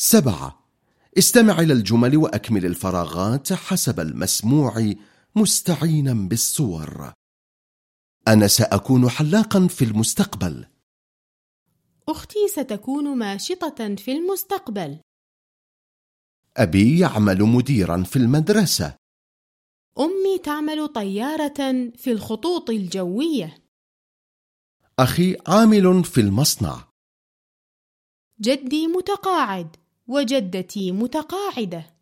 سبعة. استمع إلى الجمل وأكمل الفراغات حسب المسموع مستعينا بالصور. أنا سأكون حلاقا في المستقبل. أختي ستكون ماشطة في المستقبل. أبي يعمل مديرا في المدرسة. أمي تعمل طيارة في الخطوط الجوية. أخي عامل في المصنع. جدي متقاعد. وجدتي متقاعدة.